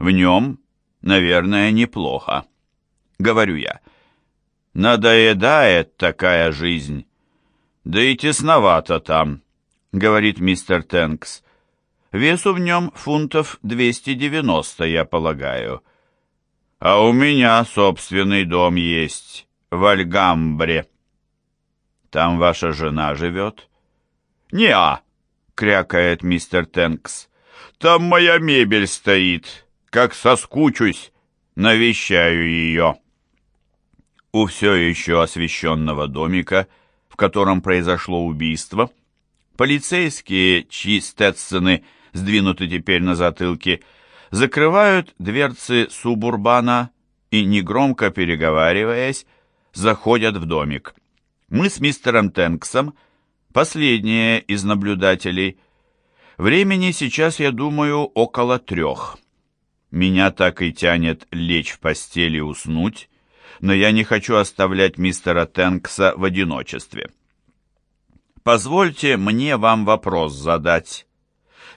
В нем, наверное, неплохо. Говорю я. Надоедает такая жизнь. Да и тесновато там, говорит мистер Тэнкс. Весу в нем фунтов 290, я полагаю. А у меня собственный дом есть в Альгамбре. Там ваша жена живет? Не-а, крякает мистер Тэнкс. Там моя мебель стоит. Как соскучусь, навещаю ее. У все еще освещенного домика, в котором произошло убийство, полицейские, чьи стетсоны сдвинуты теперь на затылке, закрывают дверцы субурбана и, негромко переговариваясь, заходят в домик. Мы с мистером Тенксом, последние из наблюдателей. Времени сейчас, я думаю, около трех. Меня так и тянет лечь в постели и уснуть, но я не хочу оставлять мистера Тенкса в одиночестве. Позвольте мне вам вопрос задать.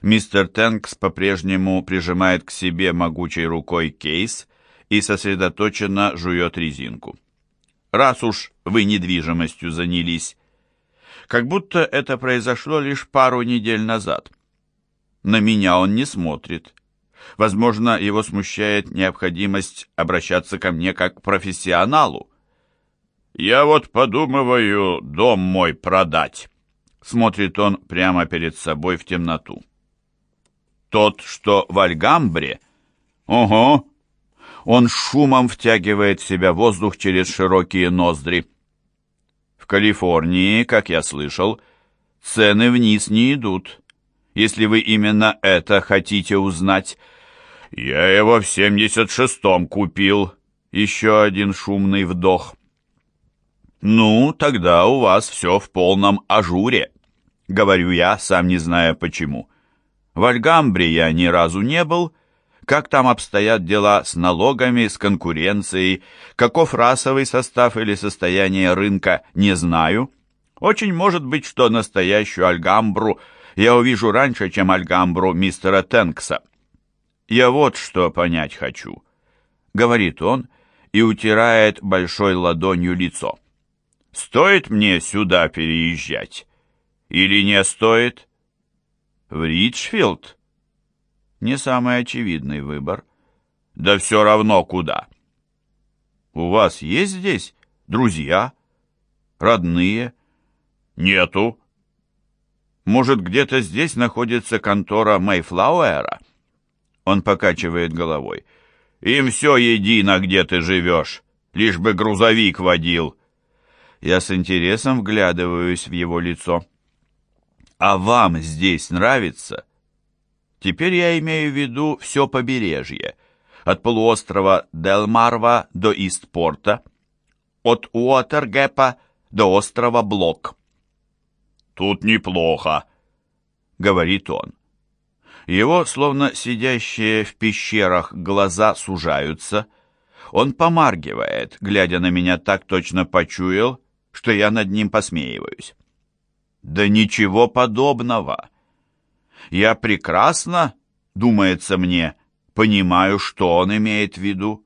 Мистер Тенкс по-прежнему прижимает к себе могучей рукой кейс и сосредоточенно жует резинку. Раз уж вы недвижимостью занялись, как будто это произошло лишь пару недель назад. На меня он не смотрит. Возможно, его смущает необходимость обращаться ко мне как к профессионалу. «Я вот подумываю дом мой продать», — смотрит он прямо перед собой в темноту. Тот, что в Альгамбре? Ого! Он шумом втягивает в себя воздух через широкие ноздри. В Калифорнии, как я слышал, цены вниз не идут. Если вы именно это хотите узнать. Я его в семьдесят шестом купил. Еще один шумный вдох. Ну, тогда у вас все в полном ажуре. Говорю я, сам не зная почему. В Альгамбре я ни разу не был. Как там обстоят дела с налогами, с конкуренцией, каков расовый состав или состояние рынка, не знаю. Очень может быть, что настоящую Альгамбру я увижу раньше, чем Альгамбру мистера Тенкса. «Я вот что понять хочу», — говорит он и утирает большой ладонью лицо. «Стоит мне сюда переезжать? Или не стоит?» В Ричфилд? Не самый очевидный выбор. Да все равно куда. У вас есть здесь друзья? Родные? Нету. Может, где-то здесь находится контора Мэйфлауэра? Он покачивает головой. Им все едино, где ты живешь, лишь бы грузовик водил. Я с интересом вглядываюсь в его лицо. А вам здесь нравится? Теперь я имею в виду все побережье, от полуострова Делмарва до Истпорта, от Уотергепа до острова Блок. «Тут неплохо», — говорит он. Его, словно сидящие в пещерах, глаза сужаются. Он помаргивает, глядя на меня так точно почуял, что я над ним посмеиваюсь. Да ничего подобного. Я прекрасно, думается мне, понимаю, что он имеет в виду.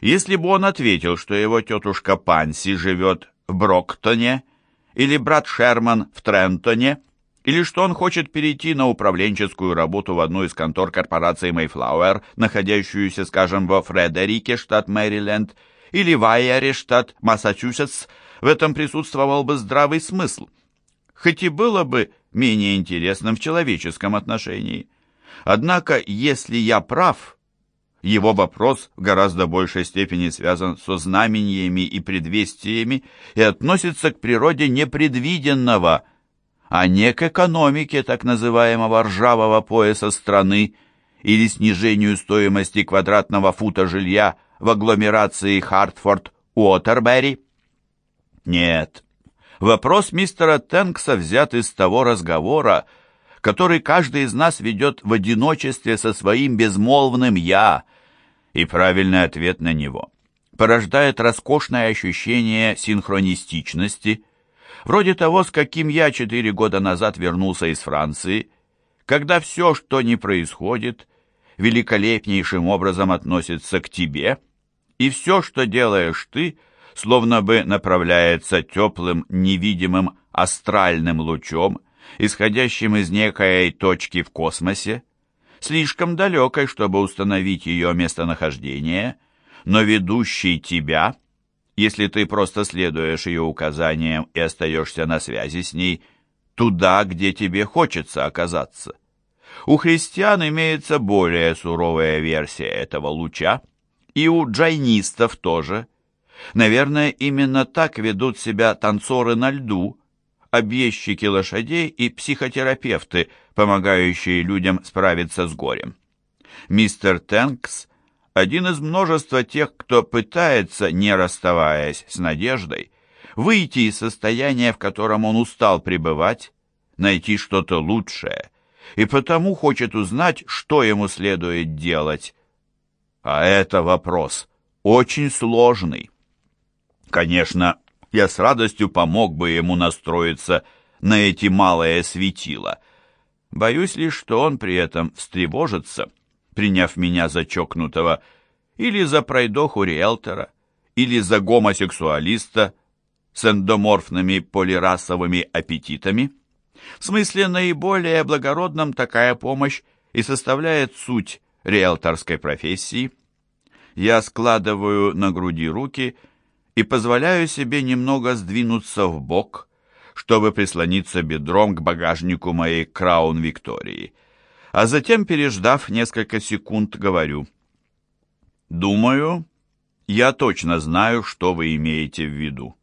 Если бы он ответил, что его тетушка Панси живет в Броктоне, или брат Шерман в Трентоне, или что он хочет перейти на управленческую работу в одну из контор корпорации Mayflower, находящуюся, скажем, во Фредерике, штат Мэриленд, или в Айере, штат Массачусетс, в этом присутствовал бы здравый смысл хоть и было бы менее интересным в человеческом отношении. Однако, если я прав, его вопрос в гораздо большей степени связан со знамениями и предвестиями и относится к природе непредвиденного, а не к экономике так называемого ржавого пояса страны или снижению стоимости квадратного фута жилья в агломерации Хартфорд-Уотербери. Нет, Вопрос мистера Тенкса взят из того разговора, который каждый из нас ведет в одиночестве со своим безмолвным «я», и правильный ответ на него порождает роскошное ощущение синхронистичности, вроде того, с каким я четыре года назад вернулся из Франции, когда все, что не происходит, великолепнейшим образом относится к тебе, и все, что делаешь ты, словно бы направляется теплым, невидимым астральным лучом, исходящим из некой точки в космосе, слишком далекой, чтобы установить ее местонахождение, но ведущий тебя, если ты просто следуешь ее указаниям и остаешься на связи с ней, туда, где тебе хочется оказаться. У христиан имеется более суровая версия этого луча, и у джайнистов тоже. Наверное, именно так ведут себя танцоры на льду, объездчики лошадей и психотерапевты, помогающие людям справиться с горем. Мистер Тэнкс – один из множества тех, кто пытается, не расставаясь с надеждой, выйти из состояния, в котором он устал пребывать, найти что-то лучшее, и потому хочет узнать, что ему следует делать. А это вопрос очень сложный. Конечно, я с радостью помог бы ему настроиться на эти малые светила. Боюсь лишь, что он при этом встревожится, приняв меня за чокнутого, или за пройдоху риэлтора, или за гомосексуалиста с эндоморфными полирасовыми аппетитами. В смысле наиболее благородном такая помощь и составляет суть риэлторской профессии. Я складываю на груди руки и позволяю себе немного сдвинуться в бок, чтобы прислониться бедром к багажнику моей Краун Виктории. А затем, переждав несколько секунд, говорю. «Думаю, я точно знаю, что вы имеете в виду».